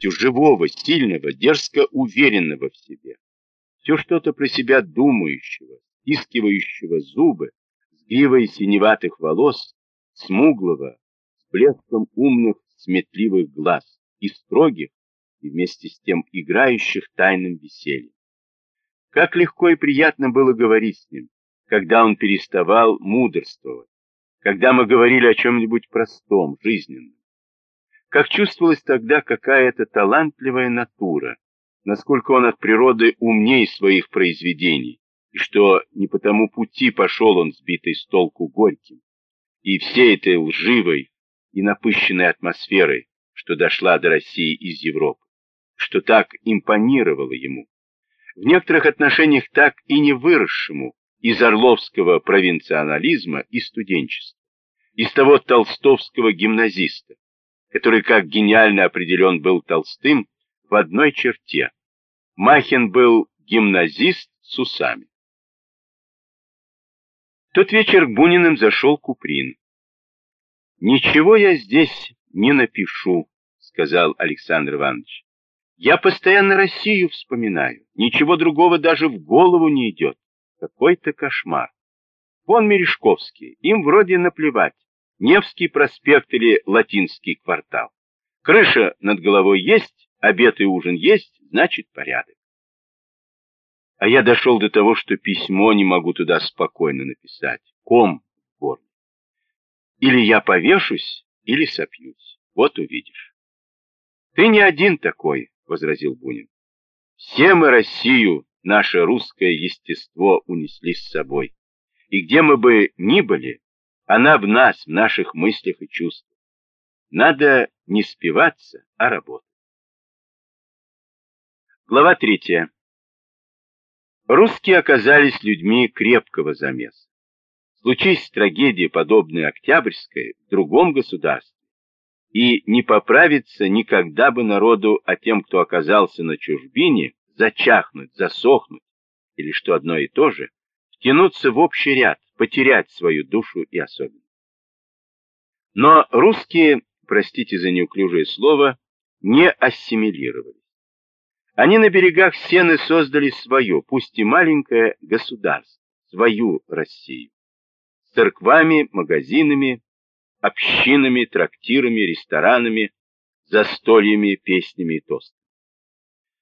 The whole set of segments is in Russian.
живого, сильного, дерзко уверенного в себе. Все что-то про себя думающего, стискивающего зубы, с гривой синеватых волос, смуглого, с блеском умных, сметливых глаз и строгих, и вместе с тем играющих тайным весельем. Как легко и приятно было говорить с ним, когда он переставал мудрствовать, когда мы говорили о чем-нибудь простом, жизненном. Как чувствовалась тогда какая-то талантливая натура, насколько он от природы умней своих произведений, и что не по тому пути пошел он сбитый с толку горьким, и всей этой лживой и напыщенной атмосферой, что дошла до России из Европы, что так импонировало ему, в некоторых отношениях так и не выросшему из орловского провинционализма и студенчества, из того толстовского гимназиста, который как гениально определен был Толстым в одной черте. Махин был гимназист с усами. тот вечер к Буниным зашел Куприн. «Ничего я здесь не напишу», — сказал Александр Иванович. «Я постоянно Россию вспоминаю. Ничего другого даже в голову не идет. Какой-то кошмар. Вон Мережковский, им вроде наплевать. Невский проспект или Латинский квартал. Крыша над головой есть, обед и ужин есть, значит порядок. А я дошел до того, что письмо не могу туда спокойно написать. Ком в горле. Или я повешусь, или сопьюсь. Вот увидишь. Ты не один такой, возразил Бунин. Все мы Россию, наше русское естество унесли с собой. И где мы бы ни были, она в нас, в наших мыслях и чувствах. Надо не спиваться, а работать. Глава третья. Русские оказались людьми крепкого замеса. Случись трагедия, подобная Октябрьской, в другом государстве, и не поправиться никогда бы народу, а тем, кто оказался на чужбине, зачахнуть, засохнуть, или что одно и то же, втянуться в общий ряд, потерять свою душу и особенность. Но русские, простите за неуклюжее слово, не ассимилировались. Они на берегах Сены создали свое, пусть и маленькое, государство, свою Россию. С церквами, магазинами, общинами, трактирами, ресторанами, застольями, песнями и тостами.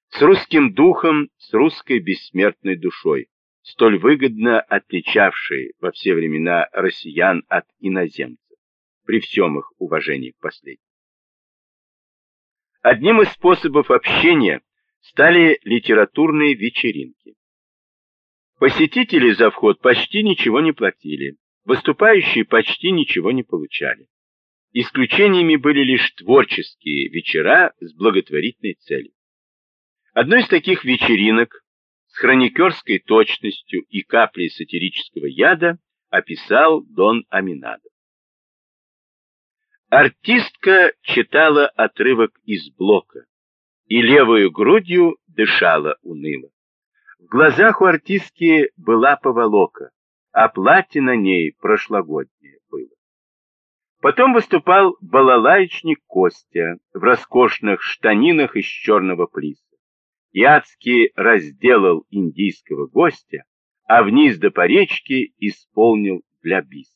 С русским духом, с русской бессмертной душой, столь выгодно отличавшие во все времена россиян от иноземцев, при всем их уважении к последним. Одним из способов общения стали литературные вечеринки. Посетители за вход почти ничего не платили, выступающие почти ничего не получали. Исключениями были лишь творческие вечера с благотворительной целью. Одной из таких вечеринок хроникерской точностью и каплей сатирического яда описал Дон Аминадо. Артистка читала отрывок из блока и левую грудью дышала уныло. В глазах у артистки была поволока, а платье на ней прошлогоднее было. Потом выступал балалаечник Костя в роскошных штанинах из черного плиса. Яцкий разделал индийского гостя, а вниз до по речке исполнил для бис.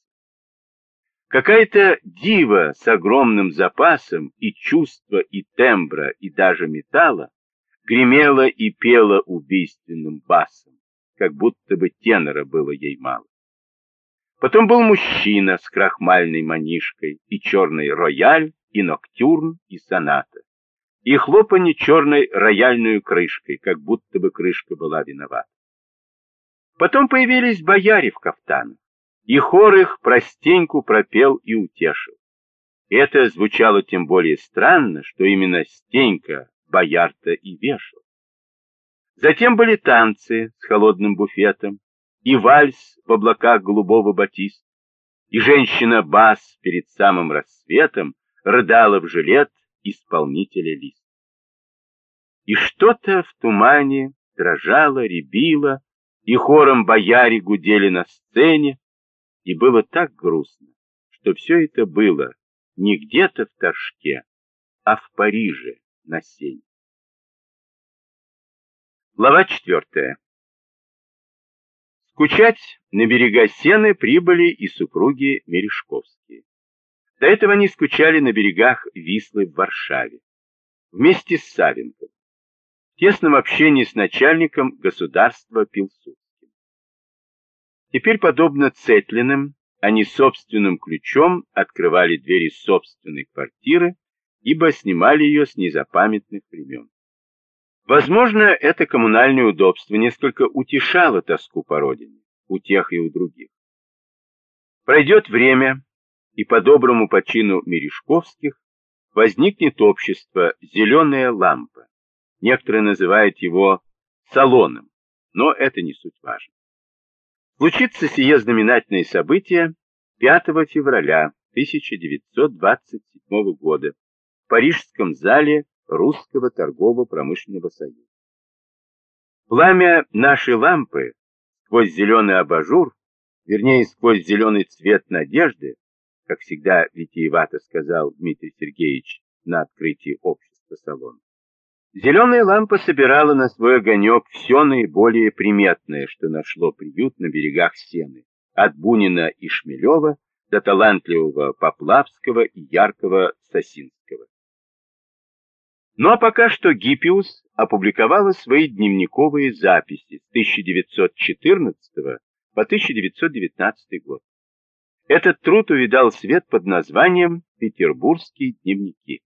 Какая-то дива с огромным запасом и чувства, и тембра, и даже металла гремела и пела убийственным басом, как будто бы тенора было ей мало. Потом был мужчина с крахмальной манишкой, и черный рояль, и ноктюрн, и соната и хлопанье черной рояльную крышкой, как будто бы крышка была виновата. Потом появились бояре в кафтанах, и хор их простеньку пропел и утешил. Это звучало тем более странно, что именно Стенька боярта и вешал. Затем были танцы с холодным буфетом, и вальс в облаках голубого батиста, и женщина-бас перед самым рассветом рыдала в жилет исполнителя лист. И что-то в тумане дрожало, рябило, и хором бояре гудели на сцене, и было так грустно, что все это было не где-то в Торжке, а в Париже, на сень. Глава четвертая. Скучать на берега Сены прибыли и супруги Мережковские. До этого они скучали на берегах Вислы в Варшаве, вместе с Савенком, в тесном общении с начальником государства Пилсудским. Теперь, подобно Цетлиным, они собственным ключом открывали двери собственной квартиры, ибо снимали ее с незапамятных времен. Возможно, это коммунальное удобство несколько утешало тоску по родине, у тех и у других. Пройдет время, и по доброму почину Мережковских возникнет общество «Зеленая лампа». Некоторые называют его салоном, но это не суть важно. Случится сие знаменательное событие 5 февраля 1927 года в Парижском зале Русского торгово-промышленного союза. Пламя нашей лампы сквозь зеленый абажур, вернее, сквозь зеленый цвет надежды, как всегда витиевато сказал Дмитрий Сергеевич на открытии общества салона. Зеленая лампа собирала на свой огонек все наиболее приметное, что нашло приют на берегах Сены, от Бунина и Шмелева до талантливого Поплавского и яркого Сосинского. Ну а пока что Гиппиус опубликовала свои дневниковые записи с 1914 по 1919 год. Этот труд увидал свет под названием «Петербургские дневники».